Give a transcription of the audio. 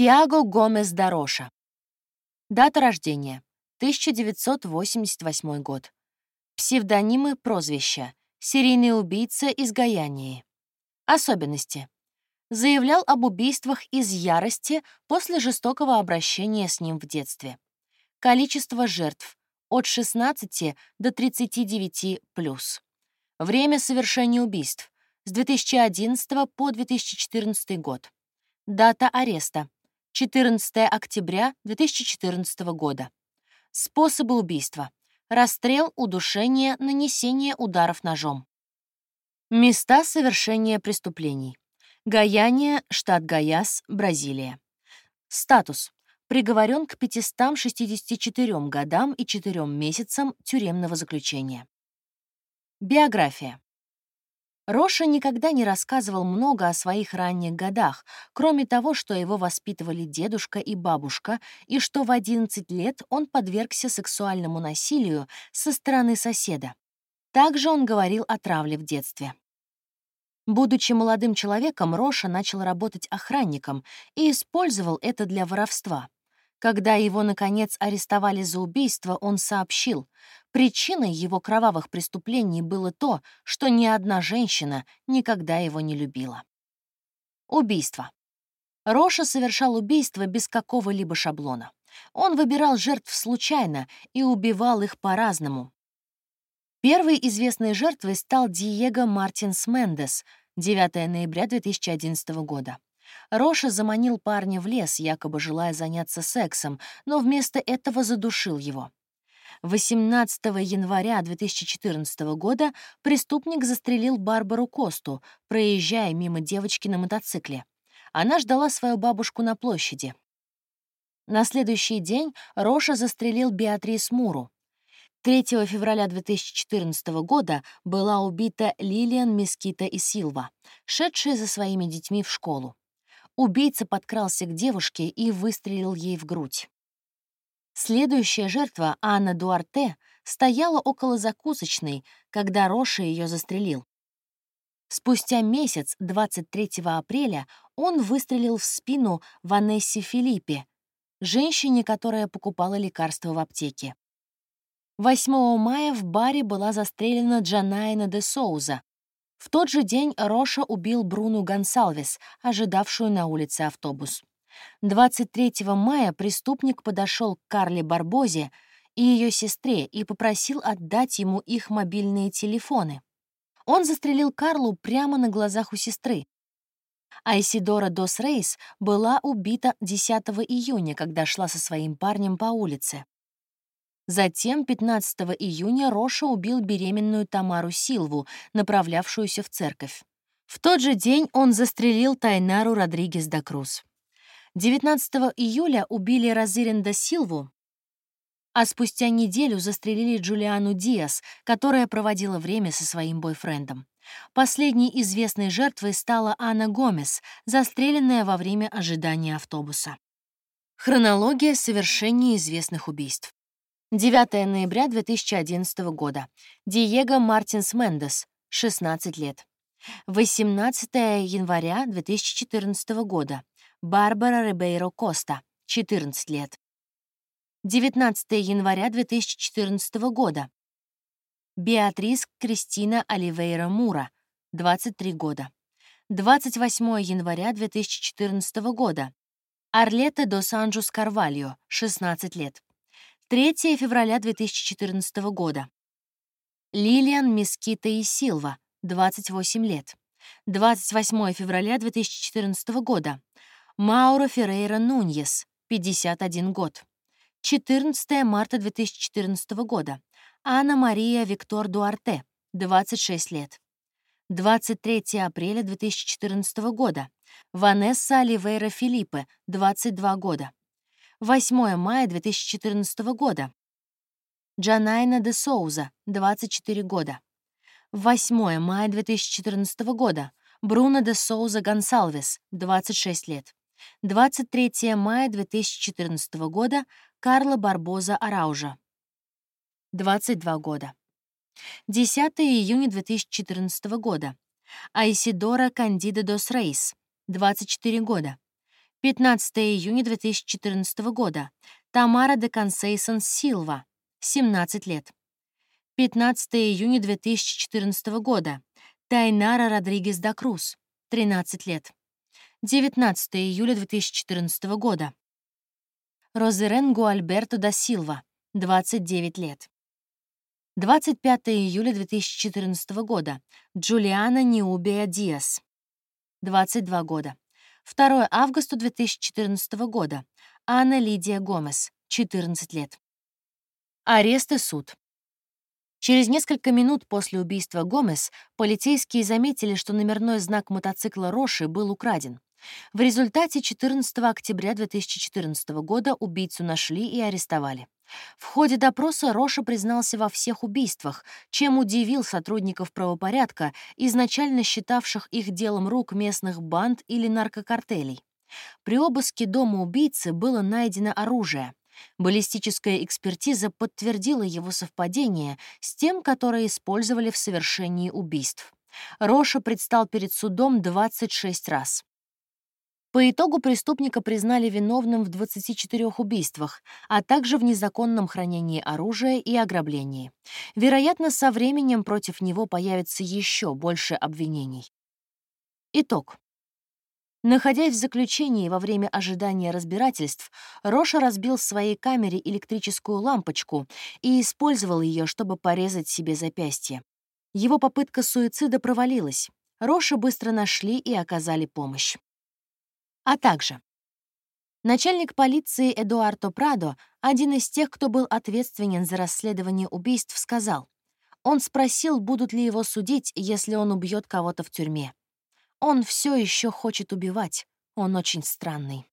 Тиаго Гомес Дороша. Дата рождения. 1988 год. Псевдонимы, прозвища. Серийный убийца из Гаянии. Особенности. Заявлял об убийствах из ярости после жестокого обращения с ним в детстве. Количество жертв — от 16 до 39+. Время совершения убийств — с 2011 по 2014 год. Дата ареста — 14 октября 2014 года. Способы убийства — расстрел, удушение, нанесение ударов ножом. Места совершения преступлений. Гаяние, штат Гаяс, Бразилия. Статус. Приговорен к 564 годам и 4 месяцам тюремного заключения. Биография. Роша никогда не рассказывал много о своих ранних годах, кроме того, что его воспитывали дедушка и бабушка, и что в 11 лет он подвергся сексуальному насилию со стороны соседа. Также он говорил о травле в детстве. Будучи молодым человеком, Роша начал работать охранником и использовал это для воровства. Когда его, наконец, арестовали за убийство, он сообщил, причиной его кровавых преступлений было то, что ни одна женщина никогда его не любила. Убийство. Роша совершал убийство без какого-либо шаблона. Он выбирал жертв случайно и убивал их по-разному. Первой известной жертвой стал Диего Мартинс Мендес, 9 ноября 2011 года. Роша заманил парня в лес, якобы желая заняться сексом, но вместо этого задушил его. 18 января 2014 года преступник застрелил Барбару Косту, проезжая мимо девочки на мотоцикле. Она ждала свою бабушку на площади. На следующий день Роша застрелил Беатрис Муру. 3 февраля 2014 года была убита Лилиан Мескита и Силва, шедшая за своими детьми в школу. Убийца подкрался к девушке и выстрелил ей в грудь. Следующая жертва, Анна Дуарте, стояла около закусочной, когда Роша ее застрелил. Спустя месяц, 23 апреля, он выстрелил в спину Ванессе Филиппе, женщине, которая покупала лекарства в аптеке. 8 мая в баре была застрелена Джанайна де Соуза, в тот же день Роша убил Бруну Гонсалвес, ожидавшую на улице автобус. 23 мая преступник подошел к Карле Барбозе и ее сестре и попросил отдать ему их мобильные телефоны. Он застрелил Карлу прямо на глазах у сестры. Айсидора Дос Рейс была убита 10 июня, когда шла со своим парнем по улице. Затем 15 июня Роша убил беременную Тамару Силву, направлявшуюся в церковь. В тот же день он застрелил Тайнару Родригес да Круз. 19 июля убили Розыренда Силву, а спустя неделю застрелили Джулиану Диас, которая проводила время со своим бойфрендом. Последней известной жертвой стала Анна Гомес, застреленная во время ожидания автобуса. Хронология совершения известных убийств. 9 ноября 2011 года. Диего Мартинс Мендес, 16 лет. 18 января 2014 года. Барбара Рибейро Коста, 14 лет. 19 января 2014 года. Беатрис Кристина Оливейра Мура, 23 года. 28 января 2014 года. Арлета дос Анджус Карвальо, 16 лет. 3 февраля 2014 года. Лилиан Мескита и Силва, 28 лет. 28 февраля 2014 года. Мауро Феррейра Нуньес, 51 год. 14 марта 2014 года. Анна Мария Виктор Дуарте, 26 лет. 23 апреля 2014 года. Ванесса Оливейра Филиппе, 22 года. 8 мая 2014 года. Джанайна де Соуза, 24 года. 8 мая 2014 года. Бруно де Соуза Гонсалвес, 26 лет. 23 мая 2014 года. Карла Барбоза Араужа, 22 года. 10 июня 2014 года. Айсидора Кандида дос Рейс, 24 года. 15 июня 2014 года. Тамара де Консейсон Силва, 17 лет. 15 июня 2014 года. Тайнара Родригес да Круз, 13 лет. 19 июля 2014 года. Розерен Гуальберто да Силва, 29 лет. 25 июля 2014 года. Джулиана Неубия Диас, 22 года. 2 августа 2014 года. Анна Лидия Гомес, 14 лет. Арест и суд. Через несколько минут после убийства Гомес полицейские заметили, что номерной знак мотоцикла Роши был украден. В результате 14 октября 2014 года убийцу нашли и арестовали. В ходе допроса Роша признался во всех убийствах, чем удивил сотрудников правопорядка, изначально считавших их делом рук местных банд или наркокартелей. При обыске дома убийцы было найдено оружие. Баллистическая экспертиза подтвердила его совпадение с тем, которое использовали в совершении убийств. Роша предстал перед судом 26 раз. По итогу преступника признали виновным в 24 убийствах, а также в незаконном хранении оружия и ограблении. Вероятно, со временем против него появится еще больше обвинений. Итог. Находясь в заключении во время ожидания разбирательств, Роша разбил в своей камере электрическую лампочку и использовал ее, чтобы порезать себе запястье. Его попытка суицида провалилась. Роша быстро нашли и оказали помощь. А также начальник полиции Эдуардо Прадо, один из тех, кто был ответственен за расследование убийств, сказал, он спросил, будут ли его судить, если он убьет кого-то в тюрьме. Он все еще хочет убивать, он очень странный.